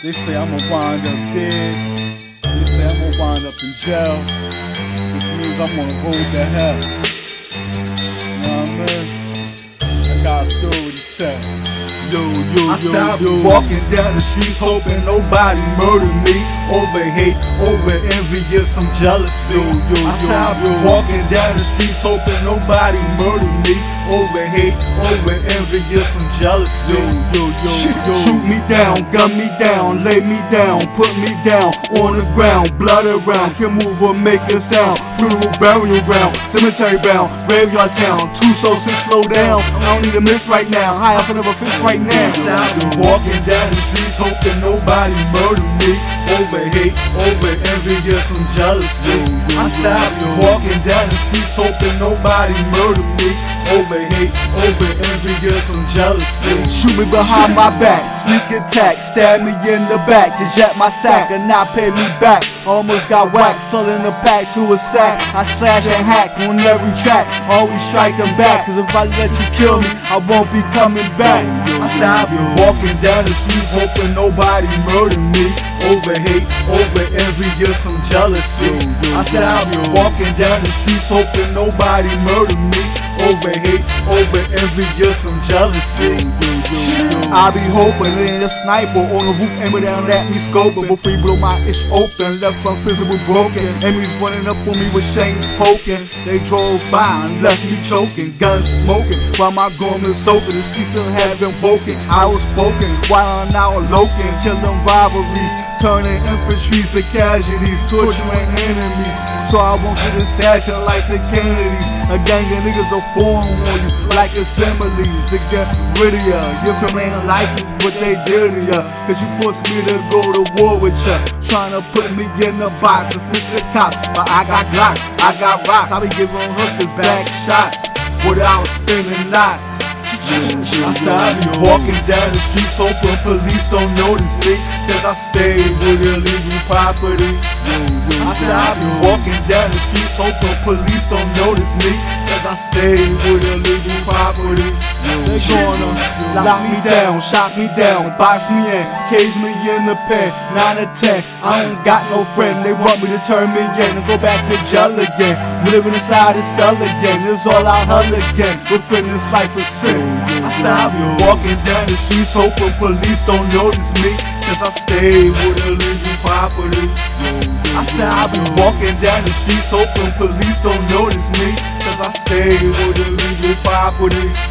They say I'ma wind up dead. They say I'ma wind up in jail. Which means I'm on the road to hell. Know what I mean? I got a story to tell. Yo, yo, I yo, stopped yo. walking down the streets hoping nobody murder me. Over hate, over envious, I'm jealous. Yo, yo, I yo, stopped yo. walking down the streets hoping nobody murder me. Over hate, over envious, I'm jealous. Yo, yo, yo, yo. Shoot me down, gun me down, lay me down, put me down on the ground, blood around, can move or make a sound. Funeral burial ground, cemetery bound, graveyard town. Two souls to slow down. I don't need a miss right now. High up another fist right now. Walking down the streets hoping nobody murder me. Over hate, over envy, I'm jealousy. I'm stopped walking down the streets hoping nobody murder me. Over hate, over envy, I'm jealousy. Shoot me behind my back, sneak attack, stab me in the back, eject my sack and not pay me back. Almost got whacked, selling the pack to a sack. I slash and hack on every track, always striking back. Cause if I let you kill me, I won't be coming back. I stopped walking down the streets hoping nobody murder me. Over hate, over envious, I'm jealousy. I said I'll be walking down the streets hoping nobody murder me. Over hate, over envious, I'm jealousy. I be hoping in a sniper on the roof aiming down at me scoping. Before he blow my ish open, left unfeasible broken. Enemies running up on me with chains poking. They drove by and left me choking, guns smoking. While my groom is soaking, the streets still have been woken I was spoken while I'm now loking, killing rivalries Turning infantries to casualties, torturing enemies. So I won't get assassinated like the Kennedys. A gang of niggas will form on you like assemblies To get rid of ya, your family ain't what they did to ya. Cause you forced me to go to war with ya. Trying to put me in a box, assistant cops. But I got glocks, I got rocks. I be giving hookers back shots Without spinning knots I I be walking down the streets hoping police don't notice me. Cause I stay with illegal property. I be walking down the streets hoping police don't notice me. Cause I stay with illegal property. They gonna lock me down, shot me down, box me in, cage me in the pen, 9 to 10 I don't got no friend, they want me to turn me in and go back to jail again. Living inside a cell again, it's all I hell again. Within this life of sin I said I be walking down the streets hoping police don't notice me. Cause I stay with illegal property. I said I be walking down the streets hoping police don't notice me. Cause I stay with illegal property